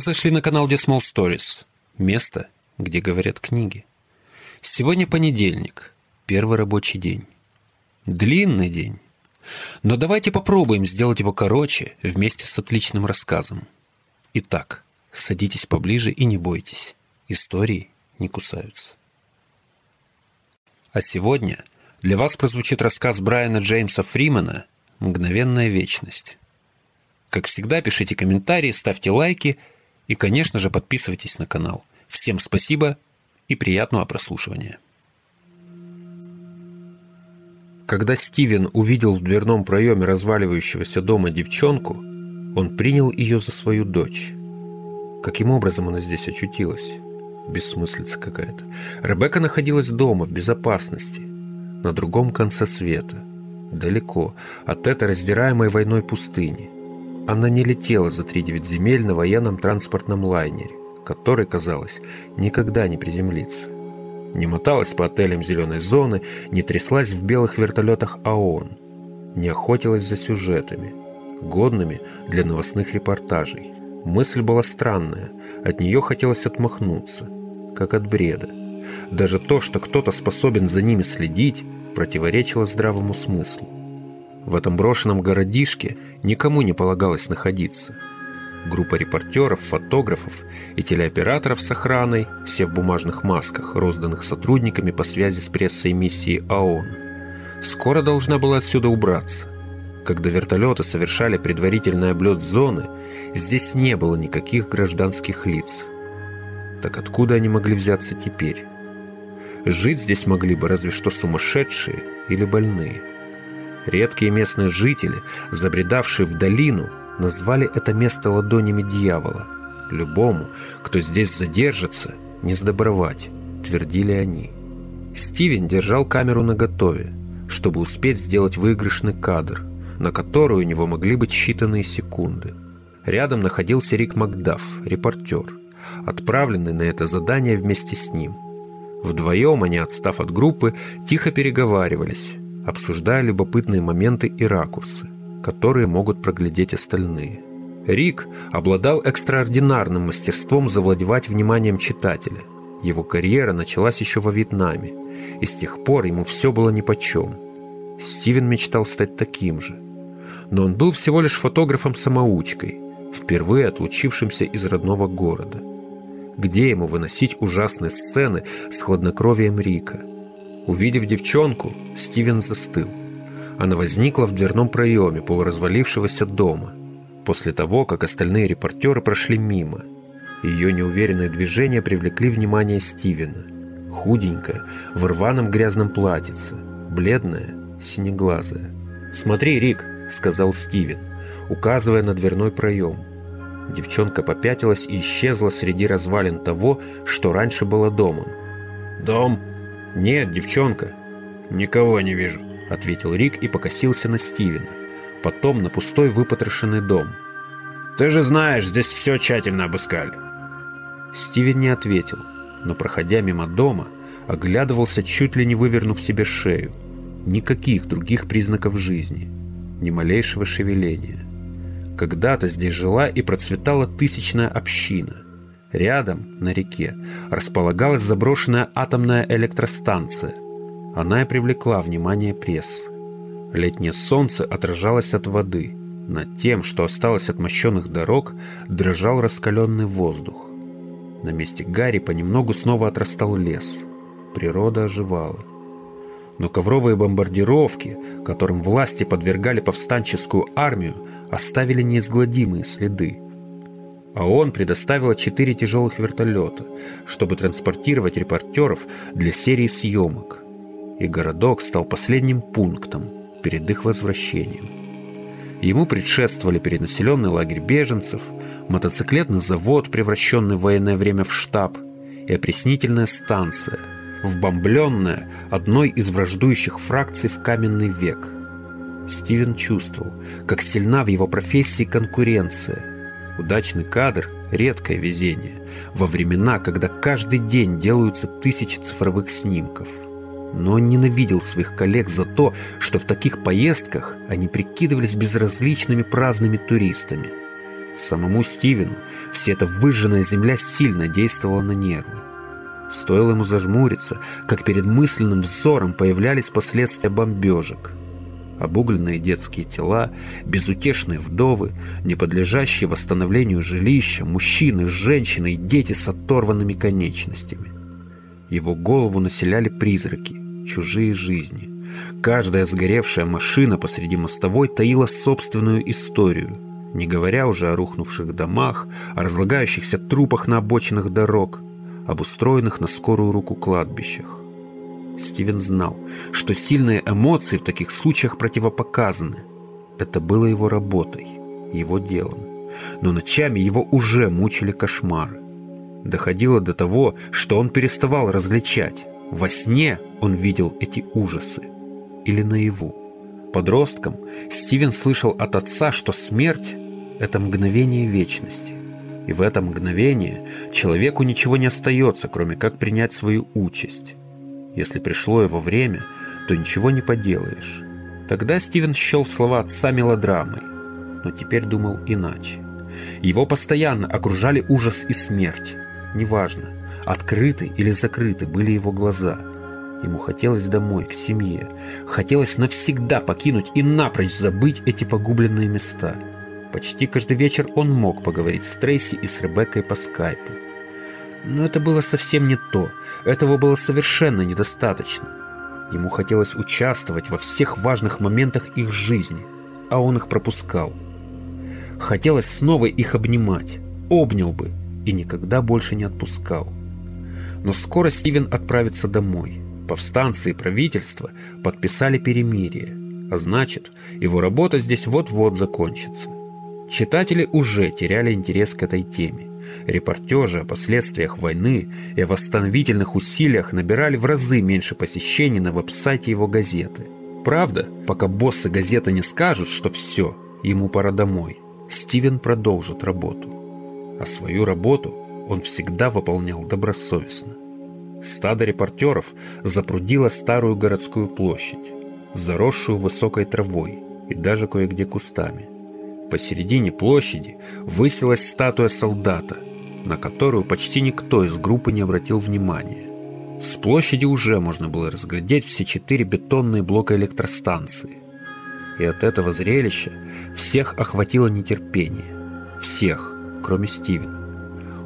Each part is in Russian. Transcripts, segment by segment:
Вы зашли на канал The Small Stories, место, где говорят книги. Сегодня понедельник, первый рабочий день. Длинный день. Но давайте попробуем сделать его короче вместе с отличным рассказом. Итак, садитесь поближе и не бойтесь. Истории не кусаются. А сегодня для вас прозвучит рассказ Брайана Джеймса Фримена «Мгновенная вечность». Как всегда, пишите комментарии, ставьте лайки и, конечно же, подписывайтесь на канал. Всем спасибо и приятного прослушивания. Когда Стивен увидел в дверном проеме разваливающегося дома девчонку, он принял ее за свою дочь. Каким образом она здесь очутилась? Бессмыслица какая-то. Ребекка находилась дома, в безопасности, на другом конце света, далеко от этой раздираемой войной пустыни – она не летела за три девять земель на военном транспортном лайнере, который, казалось, никогда не приземлится. Не моталась по отелям зеленой зоны, не тряслась в белых вертолетах ООН, не охотилась за сюжетами, годными для новостных репортажей. Мысль была странная, от нее хотелось отмахнуться, как от бреда. Даже то, что кто-то способен за ними следить, противоречило здравому смыслу. В этом брошенном городишке никому не полагалось находиться. Группа репортеров, фотографов и телеоператоров с охраной, все в бумажных масках, розданных сотрудниками по связи с прессой миссии ООН. Скоро должна была отсюда убраться. Когда вертолеты совершали предварительный облет зоны, здесь не было никаких гражданских лиц. Так откуда они могли взяться теперь? Жить здесь могли бы разве что сумасшедшие или больные. Редкие местные жители, забредавшие в долину, назвали это место ладонями дьявола. Любому, кто здесь задержится, не сдобровать, твердили они. Стивен держал камеру наготове, чтобы успеть сделать выигрышный кадр, на который у него могли быть считанные секунды. Рядом находился Рик Макдаф, репортер, отправленный на это задание вместе с ним. Вдвоем они, отстав от группы, тихо переговаривались, обсуждая любопытные моменты и ракурсы, которые могут проглядеть остальные. Рик обладал экстраординарным мастерством завладевать вниманием читателя. Его карьера началась еще во Вьетнаме, и с тех пор ему все было нипочем. Стивен мечтал стать таким же. Но он был всего лишь фотографом-самоучкой, впервые отлучившимся из родного города. Где ему выносить ужасные сцены с хладнокровием Рика – Увидев девчонку, Стивен застыл. Она возникла в дверном проеме полуразвалившегося дома, после того, как остальные репортеры прошли мимо. Ее неуверенные движения привлекли внимание Стивена. Худенькая, в рваном грязном платьице, бледная, синеглазая. «Смотри, Рик», — сказал Стивен, указывая на дверной проем. Девчонка попятилась и исчезла среди развалин того, что раньше было домом. «Дом?» «Нет, девчонка». «Никого не вижу», — ответил Рик и покосился на Стивена. Потом на пустой выпотрошенный дом. «Ты же знаешь, здесь все тщательно обыскали». Стивен не ответил, но, проходя мимо дома, оглядывался, чуть ли не вывернув себе шею. Никаких других признаков жизни, ни малейшего шевеления. Когда-то здесь жила и процветала тысячная община — Рядом, на реке, располагалась заброшенная атомная электростанция. Она и привлекла внимание прессы. Летнее солнце отражалось от воды. Над тем, что осталось от мощенных дорог, дрожал раскаленный воздух. На месте Гарри понемногу снова отрастал лес. Природа оживала. Но ковровые бомбардировки, которым власти подвергали повстанческую армию, оставили неизгладимые следы – а он предоставила четыре тяжелых вертолета, чтобы транспортировать репортеров для серии съемок. И городок стал последним пунктом перед их возвращением. Ему предшествовали перенаселенный лагерь беженцев, мотоциклетный завод, превращенный в военное время в штаб, и опреснительная станция, вбомбленная одной из враждующих фракций в каменный век. Стивен чувствовал, как сильна в его профессии конкуренция – Удачный кадр – редкое везение, во времена, когда каждый день делаются тысячи цифровых снимков. Но он ненавидел своих коллег за то, что в таких поездках они прикидывались безразличными праздными туристами. Самому Стивену вся эта выжженная земля сильно действовала на нервы. Стоило ему зажмуриться, как перед мысленным взором появлялись последствия бомбежек. Обугленные детские тела, безутешные вдовы, не подлежащие восстановлению жилища, мужчины, женщины и дети с оторванными конечностями. Его голову населяли призраки, чужие жизни. Каждая сгоревшая машина посреди мостовой таила собственную историю – не говоря уже о рухнувших домах, о разлагающихся трупах на обочинах дорог, об устроенных на скорую руку кладбищах. Стивен знал, что сильные эмоции в таких случаях противопоказаны. Это было его работой, его делом. Но ночами его уже мучили кошмары. Доходило до того, что он переставал различать. Во сне он видел эти ужасы. Или наяву. Подростком Стивен слышал от отца, что смерть – это мгновение вечности. И в это мгновение человеку ничего не остается, кроме как принять свою участь. Если пришло его время, то ничего не поделаешь. Тогда Стивен счел слова отца мелодрамой, но теперь думал иначе. Его постоянно окружали ужас и смерть. Неважно, открыты или закрыты были его глаза – Ему хотелось домой, к семье. Хотелось навсегда покинуть и напрочь забыть эти погубленные места. Почти каждый вечер он мог поговорить с Трейси и с Ребеккой по скайпу. Но это было совсем не то. Этого было совершенно недостаточно. Ему хотелось участвовать во всех важных моментах их жизни, а он их пропускал. Хотелось снова их обнимать. Обнял бы и никогда больше не отпускал. Но скоро Стивен отправится домой повстанцы и правительство подписали перемирие, а значит, его работа здесь вот-вот закончится. Читатели уже теряли интерес к этой теме. Репортежи о последствиях войны и о восстановительных усилиях набирали в разы меньше посещений на веб-сайте его газеты. Правда, пока боссы газеты не скажут, что все, ему пора домой, Стивен продолжит работу. А свою работу он всегда выполнял добросовестно. Стадо репортеров запрудило старую городскую площадь, заросшую высокой травой и даже кое-где кустами. Посередине площади высилась статуя солдата, на которую почти никто из группы не обратил внимания. С площади уже можно было разглядеть все четыре бетонные блока электростанции. И от этого зрелища всех охватило нетерпение. Всех, кроме Стивена.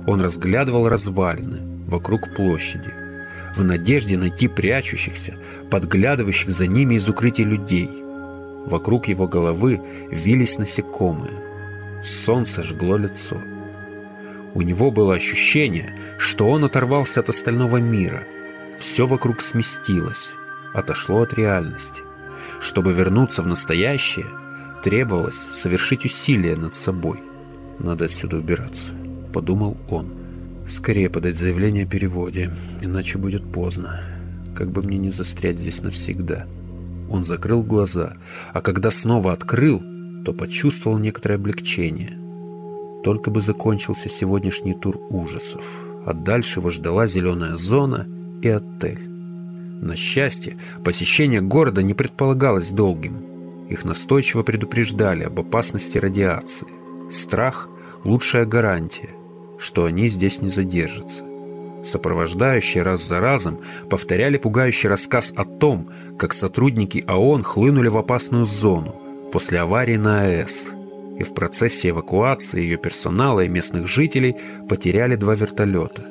Он разглядывал развалины вокруг площади – в надежде найти прячущихся, подглядывающих за ними из укрытий людей. Вокруг его головы вились насекомые. Солнце жгло лицо. У него было ощущение, что он оторвался от остального мира. Все вокруг сместилось, отошло от реальности. Чтобы вернуться в настоящее, требовалось совершить усилие над собой. «Надо отсюда убираться», — подумал он. Скорее подать заявление о переводе, иначе будет поздно. Как бы мне не застрять здесь навсегда. Он закрыл глаза, а когда снова открыл, то почувствовал некоторое облегчение. Только бы закончился сегодняшний тур ужасов, а дальше его ждала зеленая зона и отель. На счастье, посещение города не предполагалось долгим. Их настойчиво предупреждали об опасности радиации. Страх – лучшая гарантия – что они здесь не задержатся. Сопровождающие раз за разом повторяли пугающий рассказ о том, как сотрудники ООН хлынули в опасную зону после аварии на АЭС, и в процессе эвакуации ее персонала и местных жителей потеряли два вертолета.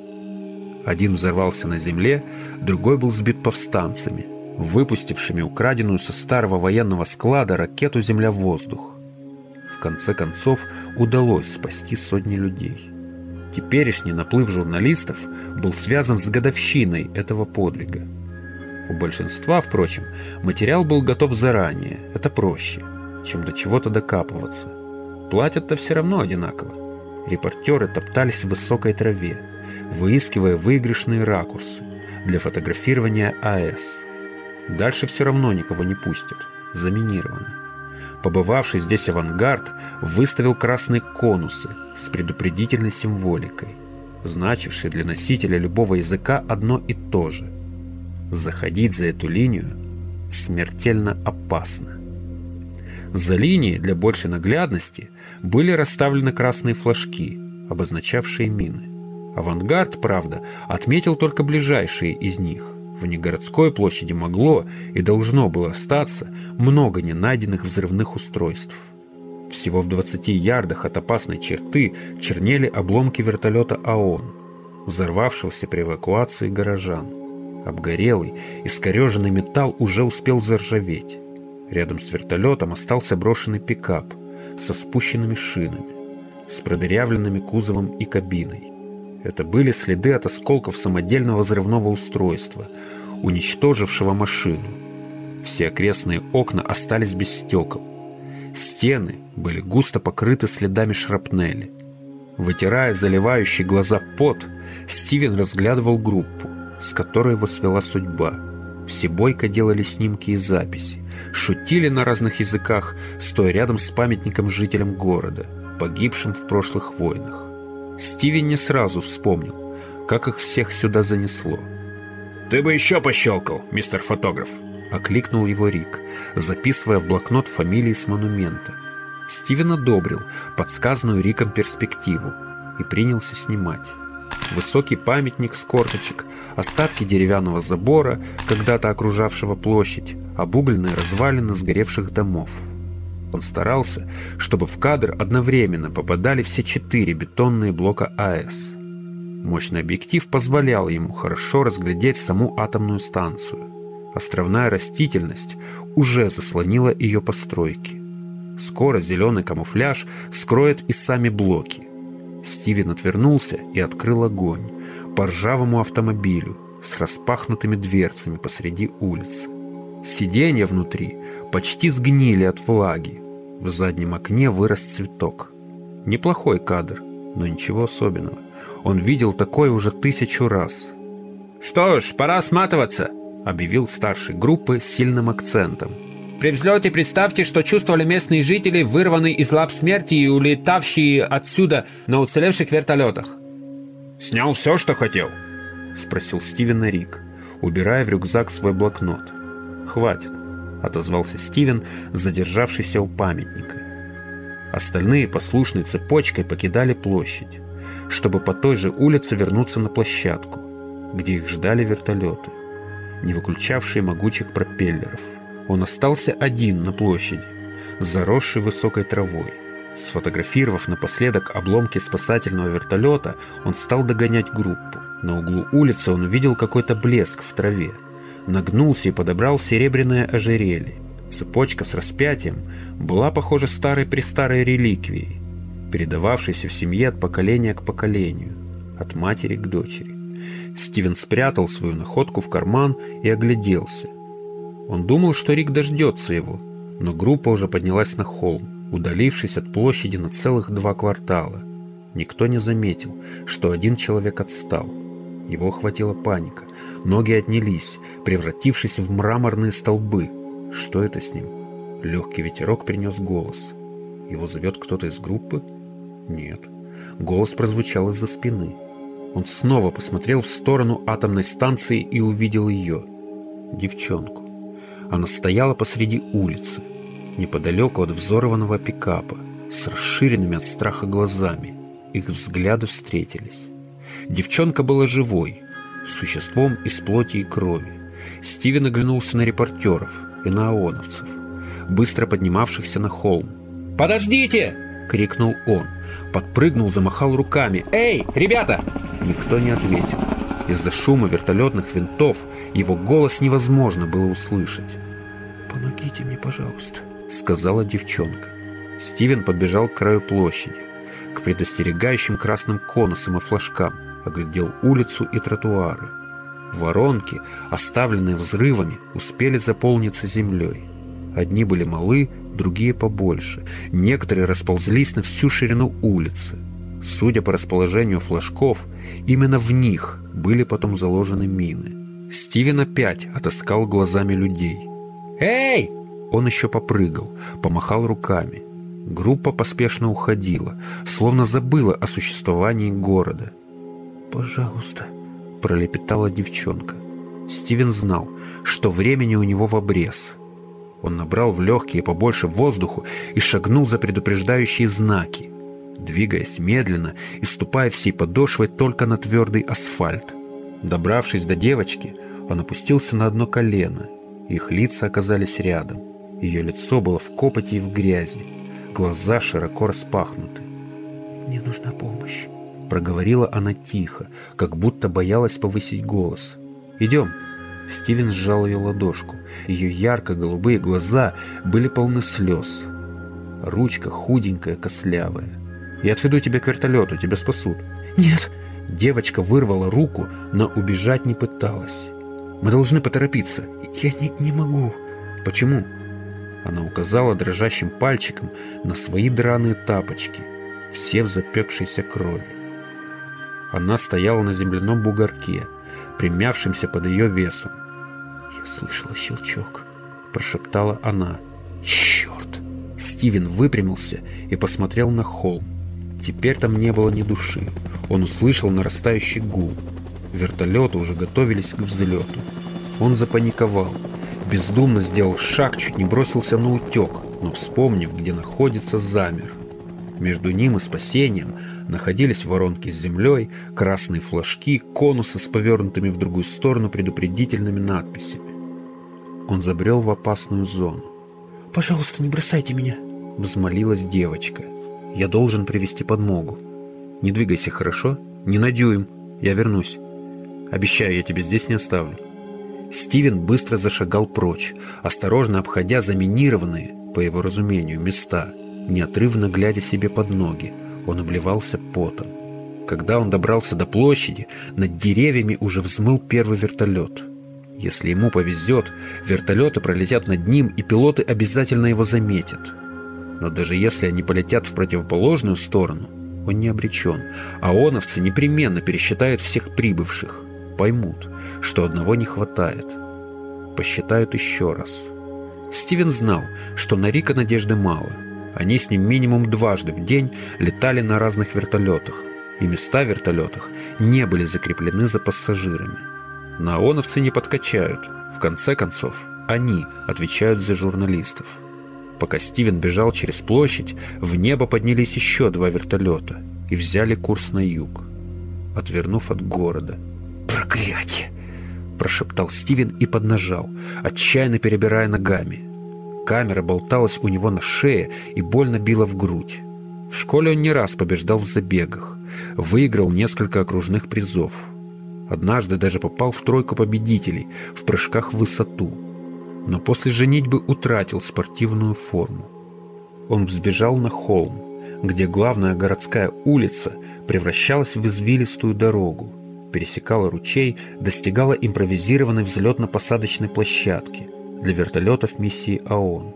Один взорвался на земле, другой был сбит повстанцами, выпустившими украденную со старого военного склада ракету «Земля-воздух». В конце концов удалось спасти сотни людей. Теперешний наплыв журналистов был связан с годовщиной этого подвига. У большинства, впрочем, материал был готов заранее, это проще, чем до чего-то докапываться. Платят-то все равно одинаково. Репортеры топтались в высокой траве, выискивая выигрышные ракурсы для фотографирования АЭС. Дальше все равно никого не пустят, заминировано. Побывавший здесь авангард выставил красные конусы с предупредительной символикой, значившей для носителя любого языка одно и то же. Заходить за эту линию смертельно опасно. За линией для большей наглядности были расставлены красные флажки, обозначавшие мины. Авангард, правда, отметил только ближайшие из них. В негородской площади могло и должно было остаться много ненайденных взрывных устройств. Всего в 20 ярдах от опасной черты чернели обломки вертолета АОН, взорвавшегося при эвакуации горожан. Обгорелый, искореженный металл уже успел заржаветь. Рядом с вертолетом остался брошенный пикап со спущенными шинами, с продырявленными кузовом и кабиной. Это были следы от осколков самодельного взрывного устройства, уничтожившего машину. Все окрестные окна остались без стекол. Стены были густо покрыты следами шрапнели. Вытирая заливающий глаза пот, Стивен разглядывал группу, с которой его свела судьба. Все бойко делали снимки и записи, шутили на разных языках, стоя рядом с памятником жителям города, погибшим в прошлых войнах. Стивен не сразу вспомнил, как их всех сюда занесло. «Ты бы еще пощелкал, мистер фотограф!» Окликнул его Рик, записывая в блокнот фамилии с монумента. Стивен одобрил подсказанную Риком перспективу и принялся снимать. Высокий памятник с корточек, остатки деревянного забора, когда-то окружавшего площадь, обугленные развалины сгоревших домов. Он старался, чтобы в кадр одновременно попадали все четыре бетонные блока АЭС. Мощный объектив позволял ему хорошо разглядеть саму атомную станцию. Островная растительность уже заслонила ее постройки. Скоро зеленый камуфляж скроет и сами блоки. Стивен отвернулся и открыл огонь по ржавому автомобилю с распахнутыми дверцами посреди улицы. Сиденья внутри почти сгнили от влаги. В заднем окне вырос цветок. Неплохой кадр, но ничего особенного. Он видел такое уже тысячу раз. «Что ж, пора сматываться!» — объявил старший группы с сильным акцентом. «При взлете представьте, что чувствовали местные жители, вырванные из лап смерти и улетавшие отсюда на уцелевших вертолетах». «Снял все, что хотел?» — спросил Стивен Рик, убирая в рюкзак свой блокнот. «Хватит», — отозвался Стивен, задержавшийся у памятника. Остальные послушной цепочкой покидали площадь, чтобы по той же улице вернуться на площадку, где их ждали вертолеты не выключавшие могучих пропеллеров. Он остался один на площади, заросший высокой травой. Сфотографировав напоследок обломки спасательного вертолета, он стал догонять группу. На углу улицы он увидел какой-то блеск в траве. Нагнулся и подобрал серебряное ожерелье. Цепочка с распятием была, похоже, старой-престарой реликвией, передававшейся в семье от поколения к поколению, от матери к дочери. Стивен спрятал свою находку в карман и огляделся. Он думал, что Рик дождется его, но группа уже поднялась на холм, удалившись от площади на целых два квартала. Никто не заметил, что один человек отстал. Его охватила паника. Ноги отнялись, превратившись в мраморные столбы. Что это с ним? Легкий ветерок принес голос. Его зовет кто-то из группы? Нет. Голос прозвучал из-за спины. Он снова посмотрел в сторону атомной станции и увидел ее, девчонку. Она стояла посреди улицы, неподалеку от взорванного пикапа, с расширенными от страха глазами. Их взгляды встретились. Девчонка была живой, существом из плоти и крови. Стивен оглянулся на репортеров и на ооновцев, быстро поднимавшихся на холм. «Подождите!» — крикнул он. Подпрыгнул, замахал руками. «Эй, ребята!» Никто не ответил. Из-за шума вертолетных винтов его голос невозможно было услышать. «Помогите мне, пожалуйста», — сказала девчонка. Стивен подбежал к краю площади, к предостерегающим красным конусам и флажкам, оглядел улицу и тротуары. Воронки, оставленные взрывами, успели заполниться землей. Одни были малы, другие побольше. Некоторые расползлись на всю ширину улицы. Судя по расположению флажков, именно в них были потом заложены мины. Стивен опять отыскал глазами людей. «Эй!» Он еще попрыгал, помахал руками. Группа поспешно уходила, словно забыла о существовании города. «Пожалуйста», — пролепетала девчонка. Стивен знал, что времени у него в обрез — Он набрал в легкие побольше воздуху и шагнул за предупреждающие знаки, двигаясь медленно и ступая всей подошвой только на твердый асфальт. Добравшись до девочки, он опустился на одно колено. Их лица оказались рядом. Ее лицо было в копоти и в грязи. Глаза широко распахнуты. Мне нужна помощь. Проговорила она тихо, как будто боялась повысить голос. «Идем». Стивен сжал ее ладошку. Ее ярко-голубые глаза были полны слез. Ручка худенькая, кослявая. «Я отведу тебя к вертолету, тебя спасут». «Нет!» Девочка вырвала руку, но убежать не пыталась. «Мы должны поторопиться». «Я не, не могу». «Почему?» Она указала дрожащим пальчиком на свои драные тапочки, все в запекшейся крови. Она стояла на земляном бугорке, примявшемся под ее весом. «Я слышала щелчок», — прошептала она. «Черт!» Стивен выпрямился и посмотрел на холм. Теперь там не было ни души. Он услышал нарастающий гул. Вертолеты уже готовились к взлету. Он запаниковал. Бездумно сделал шаг, чуть не бросился на утек, но, вспомнив, где находится, замер. Между ним и спасением находились воронки с землей, красные флажки, конусы с повернутыми в другую сторону предупредительными надписями. Он забрел в опасную зону. «Пожалуйста, не бросайте меня!» — взмолилась девочка. «Я должен привести подмогу. Не двигайся, хорошо? Не на дюйм. Я вернусь. Обещаю, я тебя здесь не оставлю». Стивен быстро зашагал прочь, осторожно обходя заминированные, по его разумению, места, неотрывно глядя себе под ноги. Он обливался потом. Когда он добрался до площади, над деревьями уже взмыл первый вертолет. Если ему повезет, вертолеты пролетят над ним, и пилоты обязательно его заметят. Но даже если они полетят в противоположную сторону, он не обречен, а оновцы непременно пересчитают всех прибывших, поймут, что одного не хватает. Посчитают еще раз. Стивен знал, что на Рика надежды мало. Они с ним минимум дважды в день летали на разных вертолетах, и места в вертолетах не были закреплены за пассажирами. На ООНовцы не подкачают. В конце концов, они отвечают за журналистов. Пока Стивен бежал через площадь, в небо поднялись еще два вертолета и взяли курс на юг, отвернув от города. «Проклятие!» – прошептал Стивен и поднажал, отчаянно перебирая ногами. Камера болталась у него на шее и больно била в грудь. В школе он не раз побеждал в забегах, выиграл несколько окружных призов. Однажды даже попал в тройку победителей в прыжках в высоту – но после женитьбы утратил спортивную форму. Он взбежал на холм, где главная городская улица превращалась в извилистую дорогу, пересекала ручей, достигала импровизированной взлетно-посадочной площадки для вертолетов миссии ООН.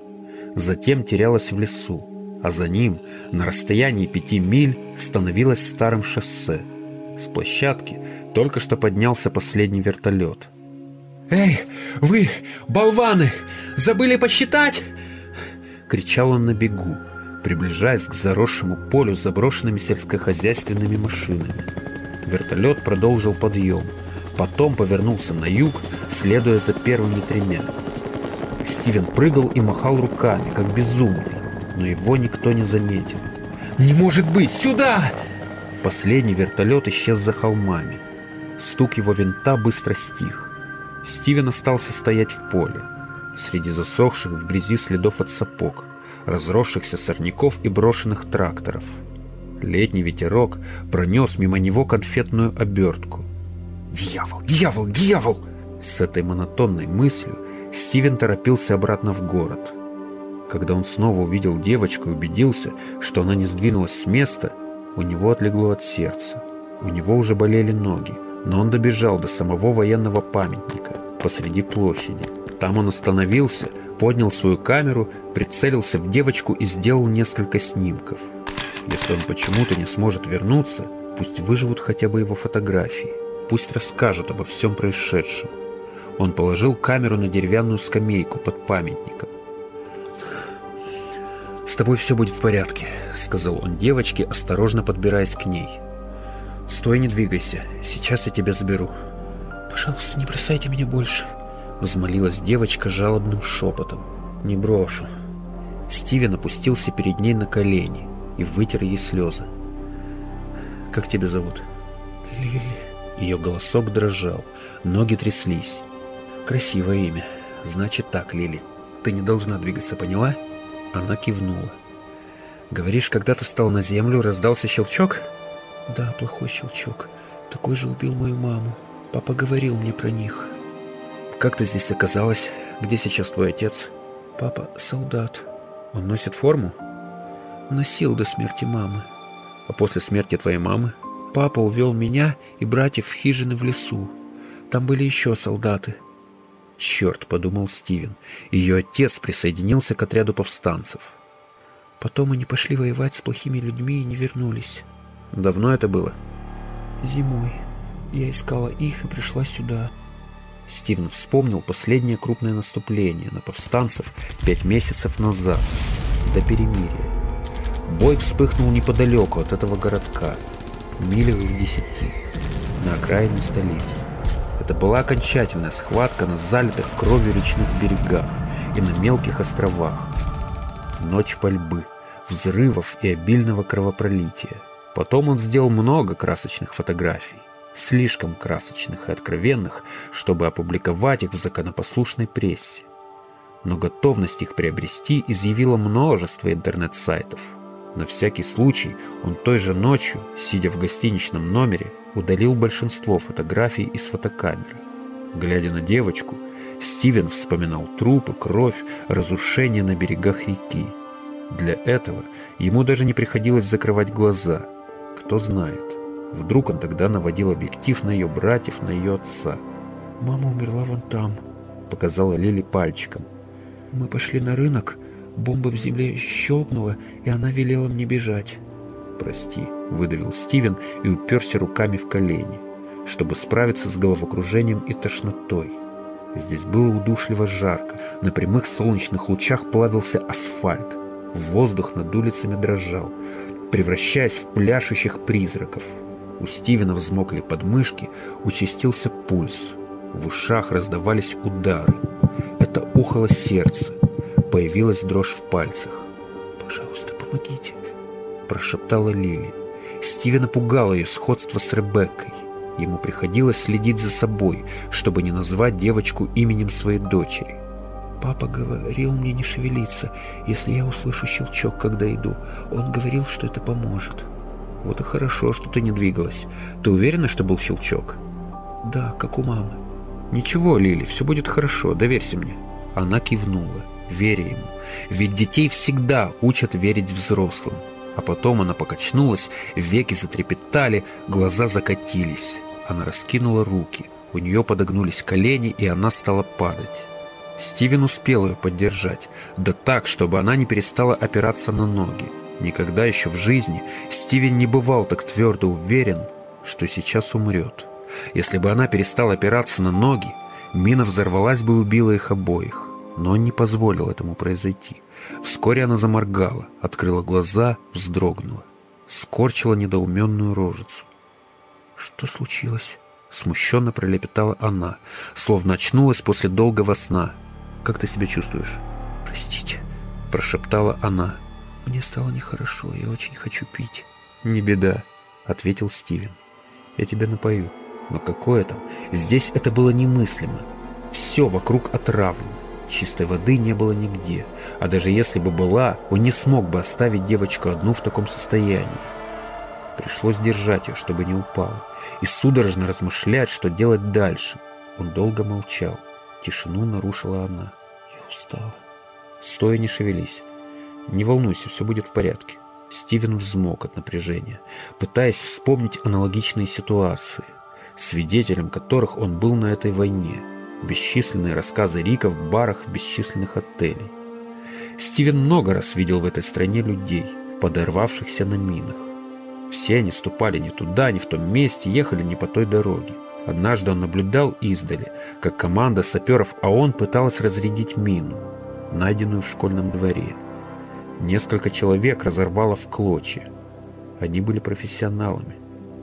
Затем терялась в лесу, а за ним, на расстоянии пяти миль, становилась старым шоссе. С площадки только что поднялся последний вертолет – «Эй, вы, болваны, забыли посчитать?» Кричал он на бегу, приближаясь к заросшему полю с заброшенными сельскохозяйственными машинами. Вертолет продолжил подъем, потом повернулся на юг, следуя за первыми тремя. Стивен прыгал и махал руками, как безумный, но его никто не заметил. «Не может быть! Сюда!» Последний вертолет исчез за холмами. Стук его винта быстро стих. Стивен остался стоять в поле, среди засохших в грязи следов от сапог, разросшихся сорняков и брошенных тракторов. Летний ветерок пронес мимо него конфетную обертку. «Дьявол! Дьявол! Дьявол!» С этой монотонной мыслью Стивен торопился обратно в город. Когда он снова увидел девочку и убедился, что она не сдвинулась с места, у него отлегло от сердца. У него уже болели ноги но он добежал до самого военного памятника посреди площади. Там он остановился, поднял свою камеру, прицелился в девочку и сделал несколько снимков. Если он почему-то не сможет вернуться, пусть выживут хотя бы его фотографии, пусть расскажут обо всем происшедшем. Он положил камеру на деревянную скамейку под памятником. «С тобой все будет в порядке», — сказал он девочке, осторожно подбираясь к ней. «Стой, не двигайся. Сейчас я тебя заберу». «Пожалуйста, не бросайте меня больше», — взмолилась девочка жалобным шепотом. Не брошу. Стивен опустился перед ней на колени и вытер ей слезы. «Как тебя зовут?» Лили. Ее голосок дрожал, ноги тряслись. «Красивое имя. Значит так, Лили. Ты не должна двигаться, поняла?» Она кивнула. «Говоришь, когда ты встал на землю, раздался щелчок?» Да, плохой щелчок. Такой же убил мою маму. Папа говорил мне про них. «Как ты здесь оказалась? Где сейчас твой отец?» Папа солдат. Он носит форму? Носил до смерти мамы. А после смерти твоей мамы? Папа увел меня и братьев в хижины в лесу. Там были еще солдаты. Черт, подумал Стивен. Ее отец присоединился к отряду повстанцев. Потом они пошли воевать с плохими людьми и не вернулись. Давно это было? Зимой. Я искала их и пришла сюда. Стивен вспомнил последнее крупное наступление на повстанцев пять месяцев назад, до перемирия. Бой вспыхнул неподалеку от этого городка, милях в десяти, на окраине столицы. Это была окончательная схватка на залитых кровью речных берегах и на мелких островах. Ночь пальбы, взрывов и обильного кровопролития. Потом он сделал много красочных фотографий слишком красочных и откровенных, чтобы опубликовать их в законопослушной прессе. Но готовность их приобрести изъявила множество интернет-сайтов. На всякий случай он той же ночью, сидя в гостиничном номере, удалил большинство фотографий из фотокамеры. Глядя на девочку, Стивен вспоминал трупы, кровь, разрушения на берегах реки. Для этого ему даже не приходилось закрывать глаза. Кто знает, Вдруг он тогда наводил объектив на ее братьев, на ее отца. «Мама умерла вон там», — показала Лили пальчиком. «Мы пошли на рынок, бомба в земле щелкнула, и она велела мне бежать». «Прости», — выдавил Стивен и уперся руками в колени, чтобы справиться с головокружением и тошнотой. Здесь было удушливо жарко, на прямых солнечных лучах плавился асфальт, воздух над улицами дрожал, превращаясь в пляшущих призраков. У Стивена взмокли подмышки, участился пульс. В ушах раздавались удары. Это ухало сердце. Появилась дрожь в пальцах. «Пожалуйста, помогите», – прошептала Лили. Стивена пугало ее сходство с Ребеккой. Ему приходилось следить за собой, чтобы не назвать девочку именем своей дочери. Папа говорил мне не шевелиться, если я услышу щелчок, когда иду. Он говорил, что это поможет. Вот и хорошо, что ты не двигалась. Ты уверена, что был щелчок? Да, как у мамы. Ничего, Лили, все будет хорошо, доверься мне. Она кивнула, веря ему. Ведь детей всегда учат верить взрослым. А потом она покачнулась, веки затрепетали, глаза закатились. Она раскинула руки, у нее подогнулись колени, и она стала падать. Стивен успел ее поддержать, да так, чтобы она не перестала опираться на ноги. Никогда еще в жизни Стивен не бывал так твердо уверен, что сейчас умрет. Если бы она перестала опираться на ноги, мина взорвалась бы и убила их обоих. Но он не позволил этому произойти. Вскоре она заморгала, открыла глаза, вздрогнула. Скорчила недоуменную рожицу. «Что случилось?» Смущенно пролепетала она, словно очнулась после долгого сна. «Как ты себя чувствуешь?» «Простите», – прошептала она. «Мне стало нехорошо, я очень хочу пить». «Не беда», — ответил Стивен. «Я тебя напою». Но какое там? Здесь это было немыслимо. Все вокруг отравлено. Чистой воды не было нигде. А даже если бы была, он не смог бы оставить девочку одну в таком состоянии. Пришлось держать ее, чтобы не упала, и судорожно размышлять, что делать дальше. Он долго молчал. Тишину нарушила она. «Я устала». «Стоя, не шевелись. «Не волнуйся, все будет в порядке». Стивен взмок от напряжения, пытаясь вспомнить аналогичные ситуации, свидетелем которых он был на этой войне, бесчисленные рассказы Рика в барах бесчисленных отелей. Стивен много раз видел в этой стране людей, подорвавшихся на минах. Все они ступали не туда, не в том месте, ехали не по той дороге. Однажды он наблюдал издали, как команда саперов ООН пыталась разрядить мину, найденную в школьном дворе. Несколько человек разорвало в клочья. Они были профессионалами,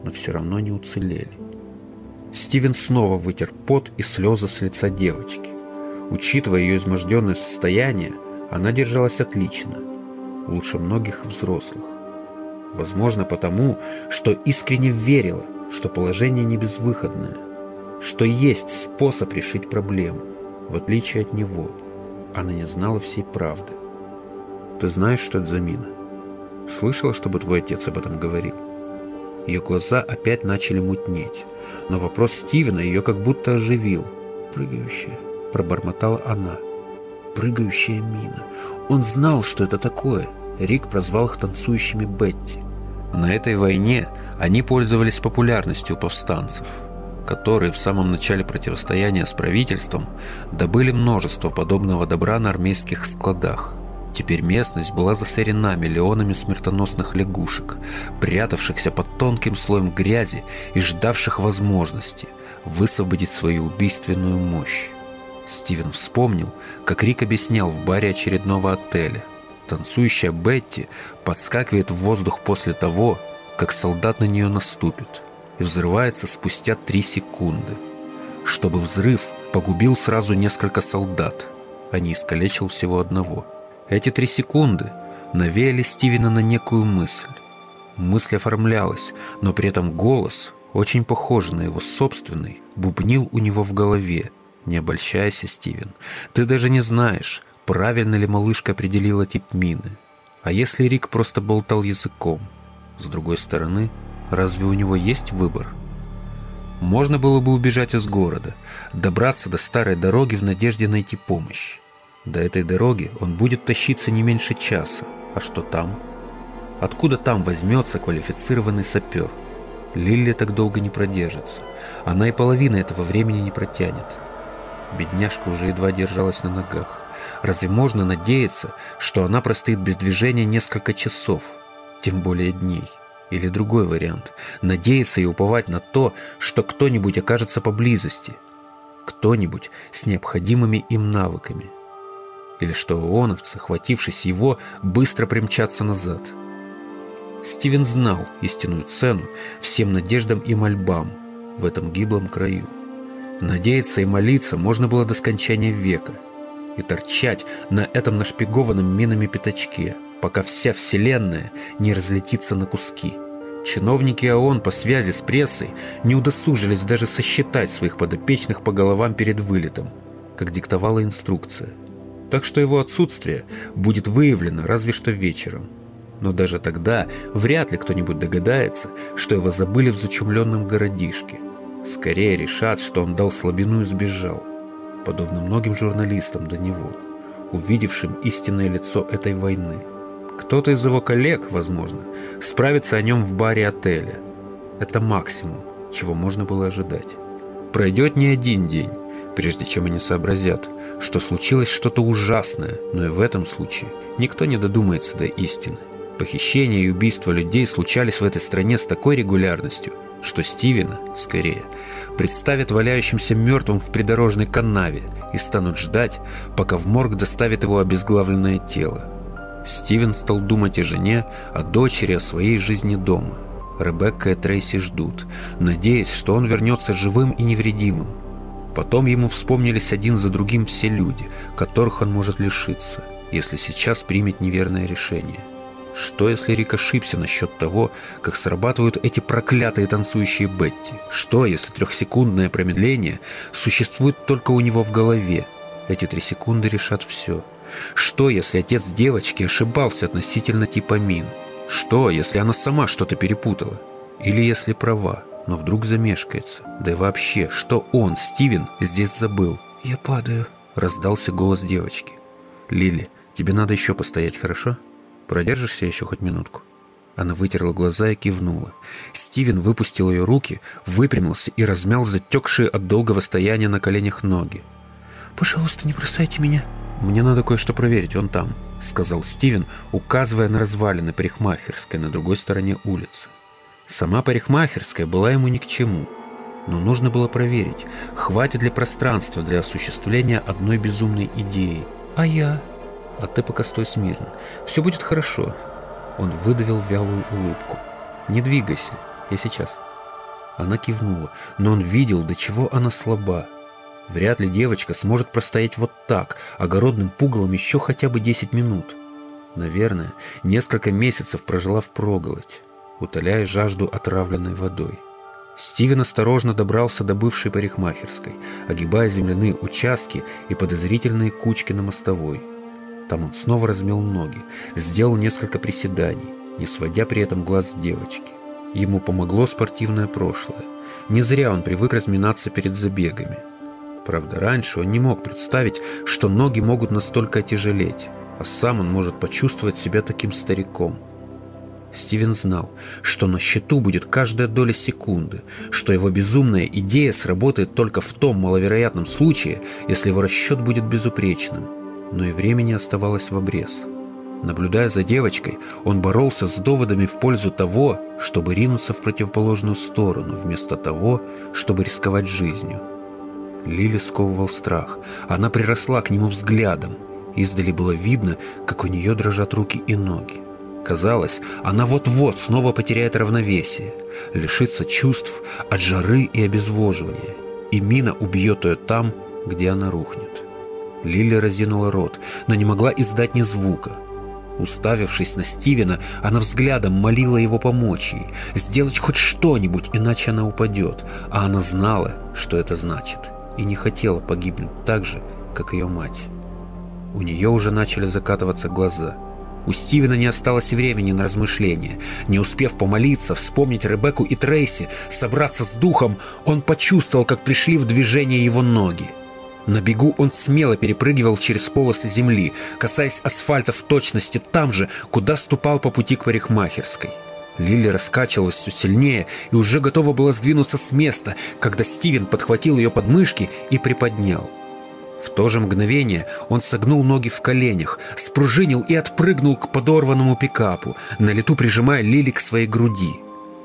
но все равно не уцелели. Стивен снова вытер пот и слезы с лица девочки. Учитывая ее изможденное состояние, Она держалась отлично, лучше многих взрослых. Возможно, потому, что искренне верила, что положение не безвыходное, что есть способ решить проблему, в отличие от него. Она не знала всей правды. «Ты знаешь, что это за мина? Слышала, чтобы твой отец об этом говорил?» Ее глаза опять начали мутнеть, но вопрос Стивена ее как будто оживил. «Прыгающая», — пробормотала она. «Прыгающая мина. Он знал, что это такое». Рик прозвал их танцующими Бетти. На этой войне они пользовались популярностью повстанцев, которые в самом начале противостояния с правительством добыли множество подобного добра на армейских складах – Теперь местность была засорена миллионами смертоносных лягушек, прятавшихся под тонким слоем грязи и ждавших возможности высвободить свою убийственную мощь. Стивен вспомнил, как Рик объяснял в баре очередного отеля. Танцующая Бетти подскакивает в воздух после того, как солдат на нее наступит, и взрывается спустя три секунды. Чтобы взрыв погубил сразу несколько солдат, а не искалечил всего одного – эти три секунды навеяли Стивена на некую мысль. Мысль оформлялась, но при этом голос, очень похожий на его собственный, бубнил у него в голове. «Не обольщайся, Стивен. Ты даже не знаешь, правильно ли малышка определила тип мины. А если Рик просто болтал языком? С другой стороны, разве у него есть выбор?» Можно было бы убежать из города, добраться до старой дороги в надежде найти помощь. До этой дороги он будет тащиться не меньше часа. А что там? Откуда там возьмется квалифицированный сапер? Лилли так долго не продержится. Она и половины этого времени не протянет. Бедняжка уже едва держалась на ногах. Разве можно надеяться, что она простоит без движения несколько часов, тем более дней? Или другой вариант – надеяться и уповать на то, что кто-нибудь окажется поблизости. Кто-нибудь с необходимыми им навыками – или что ооновцы, хватившись его, быстро примчатся назад. Стивен знал истинную цену всем надеждам и мольбам в этом гиблом краю. Надеяться и молиться можно было до скончания века и торчать на этом нашпигованном минами пятачке, пока вся вселенная не разлетится на куски. Чиновники ООН по связи с прессой не удосужились даже сосчитать своих подопечных по головам перед вылетом, как диктовала инструкция – так что его отсутствие будет выявлено разве что вечером. Но даже тогда вряд ли кто-нибудь догадается, что его забыли в зачумленном городишке. Скорее решат, что он дал слабину и сбежал, подобно многим журналистам до него, увидевшим истинное лицо этой войны. Кто-то из его коллег, возможно, справится о нем в баре отеля. Это максимум, чего можно было ожидать. Пройдет не один день, прежде чем они сообразят, что случилось что-то ужасное, но и в этом случае никто не додумается до истины. Похищения и убийства людей случались в этой стране с такой регулярностью, что Стивена, скорее, представят валяющимся мертвым в придорожной канаве и станут ждать, пока в морг доставит его обезглавленное тело. Стивен стал думать о жене, о дочери, о своей жизни дома. Ребекка и Трейси ждут, надеясь, что он вернется живым и невредимым, Потом ему вспомнились один за другим все люди, которых он может лишиться, если сейчас примет неверное решение. Что, если Рик ошибся насчет того, как срабатывают эти проклятые танцующие Бетти? Что, если трехсекундное промедление существует только у него в голове? Эти три секунды решат все. Что, если отец девочки ошибался относительно типа мин? Что, если она сама что-то перепутала? Или если права? Но вдруг замешкается. Да и вообще, что он, Стивен, здесь забыл? «Я падаю», — раздался голос девочки. «Лили, тебе надо еще постоять, хорошо? Продержишься еще хоть минутку?» Она вытерла глаза и кивнула. Стивен выпустил ее руки, выпрямился и размял затекшие от долгого стояния на коленях ноги. «Пожалуйста, не бросайте меня». «Мне надо кое-что проверить, он там», — сказал Стивен, указывая на развалины парикмахерской на другой стороне улицы. Сама парикмахерская была ему ни к чему. Но нужно было проверить, хватит ли пространства для осуществления одной безумной идеи. А я? А ты пока стой смирно. Все будет хорошо. Он выдавил вялую улыбку. Не двигайся. Я сейчас. Она кивнула, но он видел, до чего она слаба. Вряд ли девочка сможет простоять вот так, огородным пугалом еще хотя бы 10 минут. Наверное, несколько месяцев прожила в проголодь, утоляя жажду отравленной водой. Стивен осторожно добрался до бывшей парикмахерской, огибая земляные участки и подозрительные кучки на мостовой. Там он снова размел ноги, сделал несколько приседаний, не сводя при этом глаз с девочки. Ему помогло спортивное прошлое. Не зря он привык разминаться перед забегами. Правда, раньше он не мог представить, что ноги могут настолько отяжелеть, а сам он может почувствовать себя таким стариком. Стивен знал, что на счету будет каждая доля секунды, что его безумная идея сработает только в том маловероятном случае, если его расчет будет безупречным. Но и времени оставалось в обрез. Наблюдая за девочкой, он боролся с доводами в пользу того, чтобы ринуться в противоположную сторону, вместо того, чтобы рисковать жизнью. Лили сковывал страх. Она приросла к нему взглядом. Издали было видно, как у нее дрожат руки и ноги. Казалось, она вот-вот снова потеряет равновесие, лишится чувств от жары и обезвоживания, и мина убьет ее там, где она рухнет. Лили разинула рот, но не могла издать ни звука. Уставившись на Стивена, она взглядом молила его помочь ей, сделать хоть что-нибудь, иначе она упадет, а она знала, что это значит, и не хотела погибнуть так же, как ее мать. У нее уже начали закатываться глаза – у Стивена не осталось времени на размышления. Не успев помолиться, вспомнить Ребекку и Трейси, собраться с духом, он почувствовал, как пришли в движение его ноги. На бегу он смело перепрыгивал через полосы земли, касаясь асфальта в точности там же, куда ступал по пути к парикмахерской. Лили раскачивалась все сильнее и уже готова была сдвинуться с места, когда Стивен подхватил ее подмышки и приподнял. В то же мгновение он согнул ноги в коленях, спружинил и отпрыгнул к подорванному пикапу, на лету прижимая Лили к своей груди.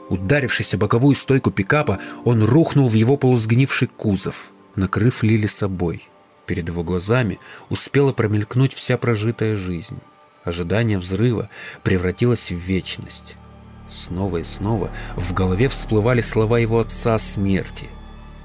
Ударившись о боковую стойку пикапа, он рухнул в его полусгнивший кузов, накрыв Лили собой. Перед его глазами успела промелькнуть вся прожитая жизнь. Ожидание взрыва превратилось в вечность. Снова и снова в голове всплывали слова его отца о смерти —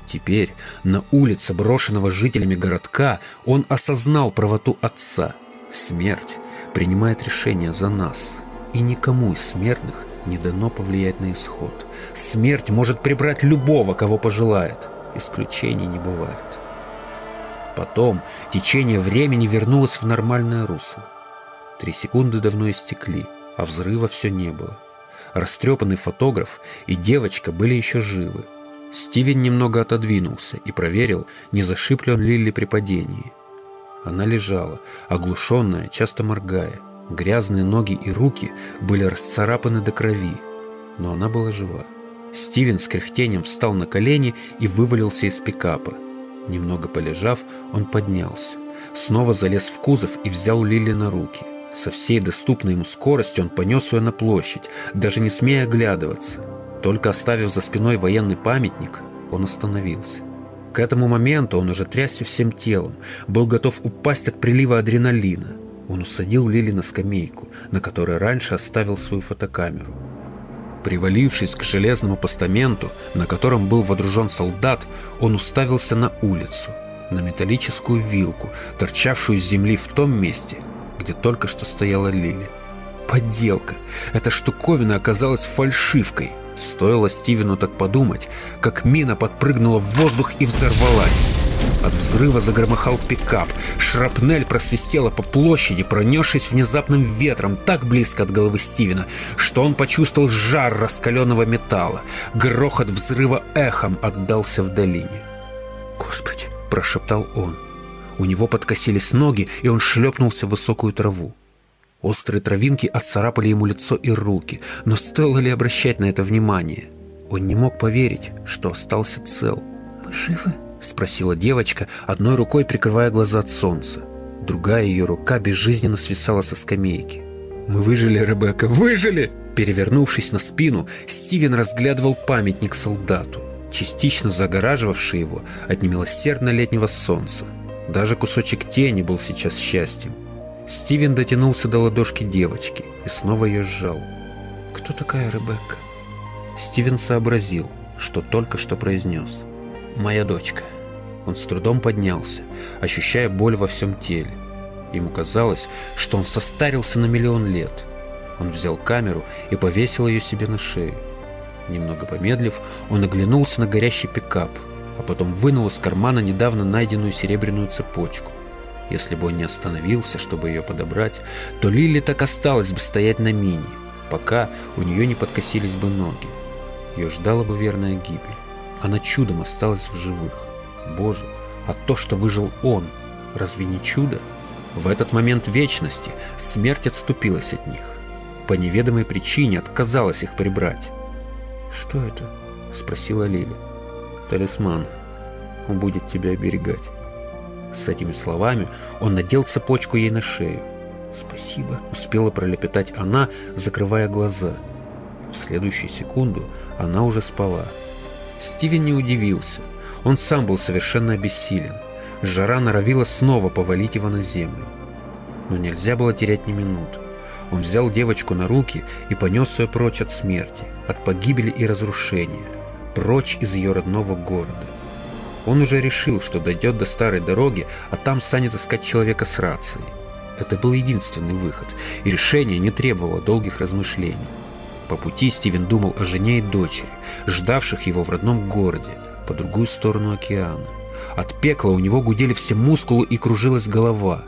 Теперь на улице брошенного жителями городка он осознал правоту отца. Смерть принимает решение за нас, и никому из смертных не дано повлиять на исход. Смерть может прибрать любого, кого пожелает. Исключений не бывает. Потом течение времени вернулось в нормальное русло. Три секунды давно истекли, а взрыва все не было. Растрепанный фотограф и девочка были еще живы, Стивен немного отодвинулся и проверил, не зашиб ли он Лилли при падении. Она лежала, оглушенная, часто моргая. Грязные ноги и руки были расцарапаны до крови, но она была жива. Стивен с кряхтением встал на колени и вывалился из пикапа. Немного полежав, он поднялся. Снова залез в кузов и взял Лили на руки. Со всей доступной ему скоростью он понес ее на площадь, даже не смея оглядываться. Только оставив за спиной военный памятник, он остановился. К этому моменту он уже трясся всем телом, был готов упасть от прилива адреналина. Он усадил Лили на скамейку, на которой раньше оставил свою фотокамеру. Привалившись к железному постаменту, на котором был водружен солдат, он уставился на улицу, на металлическую вилку, торчавшую из земли в том месте, где только что стояла Лили. Подделка! Эта штуковина оказалась фальшивкой — Стоило Стивену так подумать, как мина подпрыгнула в воздух и взорвалась. От взрыва загромыхал пикап. Шрапнель просвистела по площади, пронесшись внезапным ветром так близко от головы Стивена, что он почувствовал жар раскаленного металла. Грохот взрыва эхом отдался в долине. «Господи!» – прошептал он. У него подкосились ноги, и он шлепнулся в высокую траву. Острые травинки отцарапали ему лицо и руки, но стоило ли обращать на это внимание? Он не мог поверить, что остался цел. «Мы живы?» — спросила девочка, одной рукой прикрывая глаза от солнца. Другая ее рука безжизненно свисала со скамейки. «Мы выжили, Ребекка, выжили!» Перевернувшись на спину, Стивен разглядывал памятник солдату, частично загораживавший его от немилосердно летнего солнца. Даже кусочек тени был сейчас счастьем. Стивен дотянулся до ладошки девочки и снова ее сжал. «Кто такая Ребекка?» Стивен сообразил, что только что произнес. «Моя дочка». Он с трудом поднялся, ощущая боль во всем теле. Ему казалось, что он состарился на миллион лет. Он взял камеру и повесил ее себе на шею. Немного помедлив, он оглянулся на горящий пикап, а потом вынул из кармана недавно найденную серебряную цепочку. Если бы он не остановился, чтобы ее подобрать, то Лили так осталась бы стоять на мини, пока у нее не подкосились бы ноги. Ее ждала бы верная гибель. Она чудом осталась в живых. Боже, а то, что выжил он, разве не чудо? В этот момент вечности смерть отступилась от них. По неведомой причине отказалась их прибрать. «Что это?» — спросила Лили. «Талисман. Он будет тебя оберегать». С этими словами он надел цепочку ей на шею. «Спасибо», — успела пролепетать она, закрывая глаза. В следующую секунду она уже спала. Стивен не удивился. Он сам был совершенно обессилен. Жара норовила снова повалить его на землю. Но нельзя было терять ни минуты. Он взял девочку на руки и понес ее прочь от смерти, от погибели и разрушения, прочь из ее родного города. Он уже решил, что дойдет до старой дороги, а там станет искать человека с рацией. Это был единственный выход, и решение не требовало долгих размышлений. По пути Стивен думал о жене и дочери, ждавших его в родном городе, по другую сторону океана. От пекла у него гудели все мускулы и кружилась голова.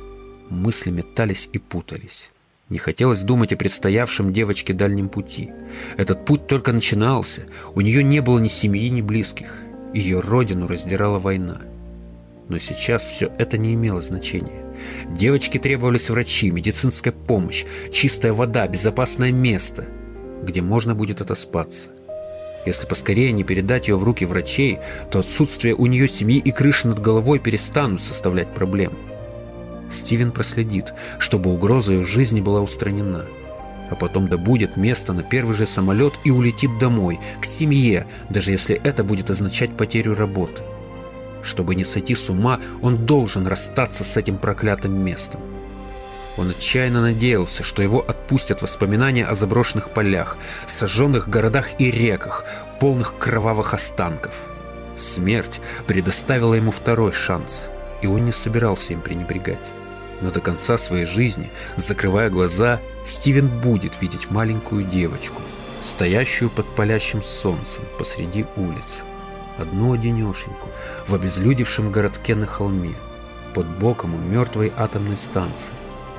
Мысли метались и путались. Не хотелось думать о предстоявшем девочке дальнем пути. Этот путь только начинался, у нее не было ни семьи, ни близких. Ее родину раздирала война. Но сейчас все это не имело значения. Девочке требовались врачи, медицинская помощь, чистая вода, безопасное место, где можно будет отоспаться. Если поскорее не передать ее в руки врачей, то отсутствие у нее семьи и крыши над головой перестанут составлять проблему. Стивен проследит, чтобы угроза ее жизни была устранена – а потом добудет место на первый же самолет и улетит домой, к семье, даже если это будет означать потерю работы. Чтобы не сойти с ума, он должен расстаться с этим проклятым местом. Он отчаянно надеялся, что его отпустят воспоминания о заброшенных полях, сожженных городах и реках, полных кровавых останков. Смерть предоставила ему второй шанс, и он не собирался им пренебрегать. Но до конца своей жизни, закрывая глаза, Стивен будет видеть маленькую девочку, стоящую под палящим солнцем посреди улицы. Одну одинешеньку в обезлюдевшем городке на холме, под боком у мертвой атомной станции.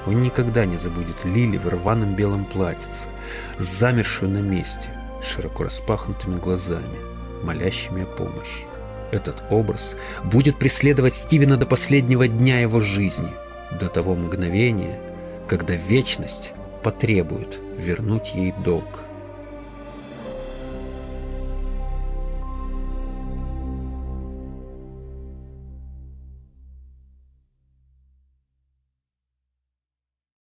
Он никогда не забудет Лили в рваном белом платьице, замершую на месте, широко распахнутыми глазами, молящими о помощи. Этот образ будет преследовать Стивена до последнего дня его жизни – до того мгновения, когда вечность потребует вернуть ей долг.